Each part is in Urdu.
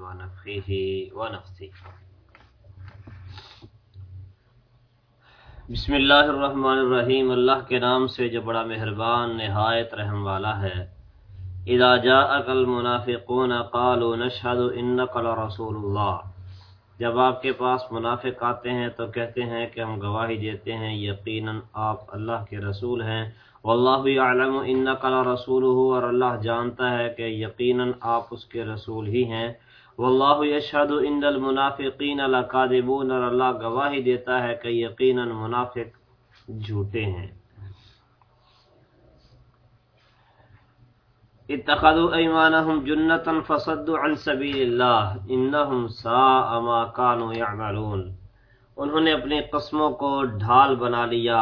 ونفخه ونفسه. بسم اللہ الرحمن الرحیم. اللہ کے نام سے جو بڑا مہربان، نہایت رحم والا ہے. اذا جاءك المنافقون قالوا نشهد انك لرسول اللہ. جب آپ کے پاس منافق آتے ہیں تو کہتے ہیں کہ ہم گواہی دیتے ہیں، یقیناً آپ اللہ کے رسول ہیں۔ واللہ یعلم انک لرسولہ اور اللہ جانتا ہے کہ یقیناً آپ اس کے رسول ہی ہیں۔ واللہ یشہد ان المنافقین لکاذبون اور اللہ گواہی دیتا ہے کہ یقیناً منافق جھوٹے ہیں۔ اتخذوا ایمانهم جنتا فصدوا عن سبیل اللہ انہم ساء ما كانوا يعملون. انہوں نے اپنی قسموں کو ڈھال بنا لیا،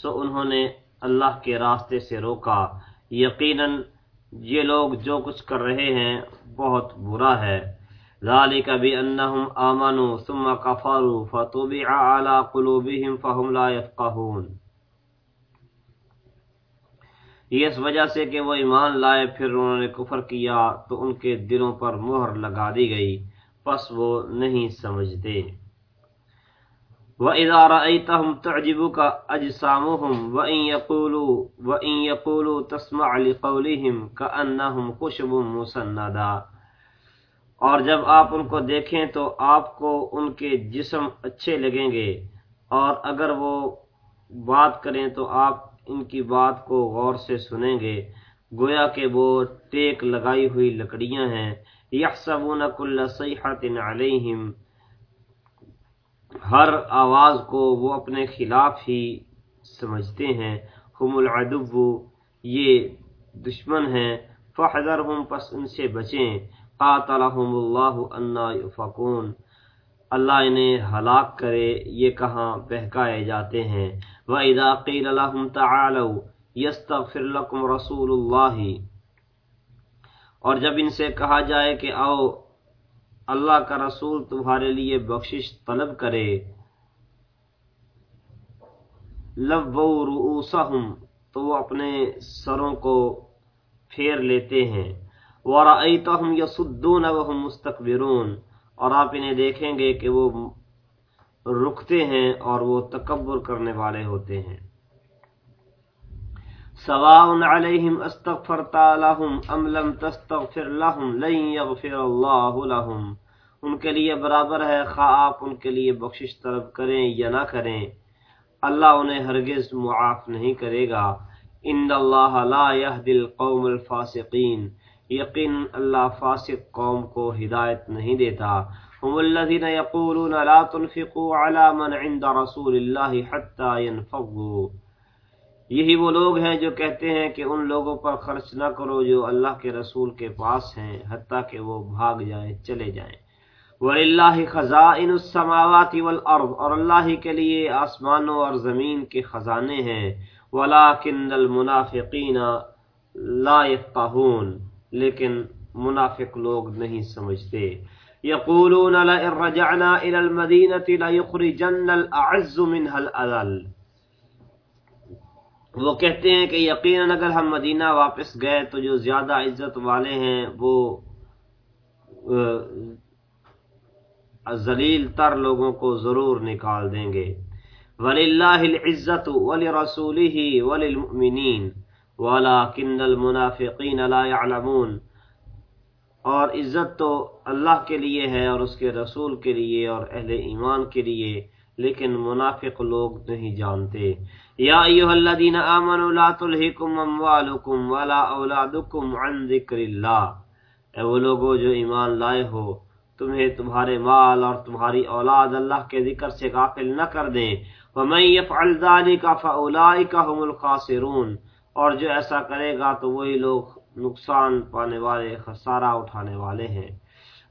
سو انہوں نے اللہ کے راستے سے روکا. یقیناً یہ لوگ جو کچھ کر رہے ہیں بہت برا ہے. ذالک بانہم آمنوا ثم کفروا فتبع على قلوبهم فهم لا يفقهون یہ اس وجہ سے کہ وہ ایمان لائے، پھر انہوں نے کفر کیا تو ان کے دلوں پر مہر لگا دی گئی، پس وہ نہیں سمجھتے۔ وَإِذَا رَأَيْتَهُمْ تُعْجِبُكَ أَجْسَامُهُمْ وَإِن يَقُولُوا وَإِن يَقُولُوا تَسْمَعْ لِقَوْلِهِمْ كَأَنَّهُمْ خُشُبٌ مُسَنَّدًا۔ اور جب آپ ان کو دیکھیں تو آپ کو ان کے جسم اچھے لگیں گے۔ اور اگر وہ بات کریں تو آپ ان کی بات کو غور سے سنیں گے۔ گویا کہ وہ ٹیک لگائی ہوئی لکڑیاں ہیں۔ یحسبون کل صیحت علیہم۔ ہر آواز کو وہ اپنے خلاف ہی سمجھتے ہیں۔ ہم العدو، یہ دشمن ہیں۔ فحذرہم پس ان سے بچیں۔ قاتلہم اللہ انا یفقون اللہ انہیں ہلاک کرے، یہ کہاں بہکائے جاتے ہیں؟ وَإِذَا قِيلَ لَهُمْ تَعَالَوْا يَسْتَغْفِرْ لَكُمْ رَسُولُ اللَّهِ۔ اور جب ان سے کہا جائے کہ آؤ، اللہ کا رسول تمہارے لیے بخشش طلب کرے۔ لَبَّوْ رُؤُوسَهُمْ، تو وہ اپنے سروں کو پھیر لیتے ہیں۔ وَرَأَيْتَهُمْ يَصُدُّونَ وَهُمْ مُسْتَكْبِرُونَ۔ اور آپ انہیں دیکھیں گے کہ وہ رکتے ہیں اور وہ تکبر کرنے والے ہوتے ہیں۔ سواء علیہم استغفرت لهم ام لم تستغفر لهم لن يغفر الله لهم ان کے لیے برابر ہے، خواہ آپ ان کے لیے بخشش طلب کریں یا نہ کریں۔ اللہ انہیں ہرگز معاف نہیں کرے گا۔ ان اللہ لا يهدي القوم الفاسقین۔ یقین اللہ فاسق قوم کو ہدایت نہیں دیتا۔ هم الذين يقولون لا تنفقوا على من عند رسول الله حتى ينفضوا۔ یہی وہ لوگ ہیں جو کہتے ہیں کہ ان لوگوں پر خرچ نہ کرو جو اللہ کے رسول کے پاس ہیں، حتیٰ کہ وہ بھاگ جائیں، چلے جائیں۔ وَلِلَّهِ خَزَائِنُ السَّمَاوَاتِ وَالْأَرْضِ اور اللہ کے لیے آسمانوں اور زمین کے خزانے ہیں۔ وَلَكِنَّ الْمُنَافِقِينَ لَا يَفْقَهُونَ لیکن منافق لوگ نہیں سمجھتے۔ یقولون لئن رجعنا الى المدینة لیخرجن الاعز منها الاذل وہ کہتے ہیں کہ یقیناً اگر ہم مدینہ واپس گئے تو جو زیادہ عزت والے ہیں وہ ذلیل تر لوگوں کو ضرور نکال دیں گے۔ وَلِلَّهِ الْعِزَّةُ وَلِرَسُولِهِ وَلِلْمُؤْمِنِينَ۔ وَلَكِنَّ الْمُنَافِقِينَ لَا يَعْلَمُونَ۔ اور عزت تو اللہ کے لیے ہے اور اس کے رسول کے لیے اور اہل ایمان کے لیے، لیکن منافق لوگ نہیں جانتے۔ یا ایوہ الذین آمنوا لا تلہکم اموالکم ولا اولادکم عن ذکر اللہ۔ اے وہ لوگو جو ایمان لائے ہو، تمہیں تمہارے مال اور تمہاری اولاد اللہ کے ذکر سے غافل نہ کر دیں۔ ومن يفعل ذلك فاولئک هم الخاسرون۔ اور جو ایسا کرے گا تو وہی لوگ نقصان پانے والے، خسارہ اٹھانے والے ہیں۔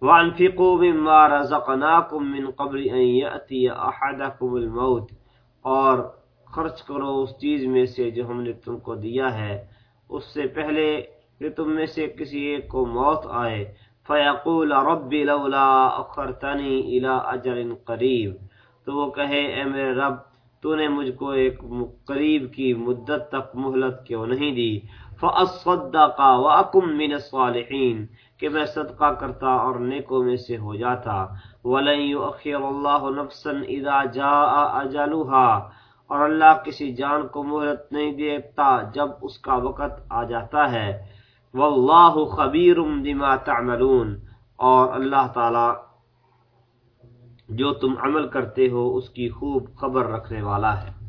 وَأَنفِقُوا مِمَّا رَزَقْنَاكُم مِّن قَبْلِ أَن يَأْتِيَ أَحَدَكُمُ الْمَوْتِ۔ اور خرچ کرو اس چیز میں سے جو ہم نے تم کو دیا ہے۔ اس سے پہلے کہ تم میں سے کسی ایک کو موت آئے۔ فَيَقُولَ رَبِّ لَوْلَا أَخَّرْتَنِي إِلَىٰ أَجَلٍ قَرِيب۔ تو وہ کہے، اے میرے رب تو نے مجھ کو ایک قریب کی مدت تک مہلت کیوں نہیں دی؟ فاصدق واكم من الصالحين، کہ میں صدقہ کرتا اور نیکوں میں سے ہو جاتا۔ ولن يؤخر الله نفسا اذا جاء اجلها اور اللہ کسی جان کو مہلت نہیں دیتا جب اس کا وقت آ جاتا ہے۔ واللہ خبیر بما تعملون۔ اور اللہ تعالی جو تم عمل کرتے ہو اس کی خوب خبر رکھنے والا ہے۔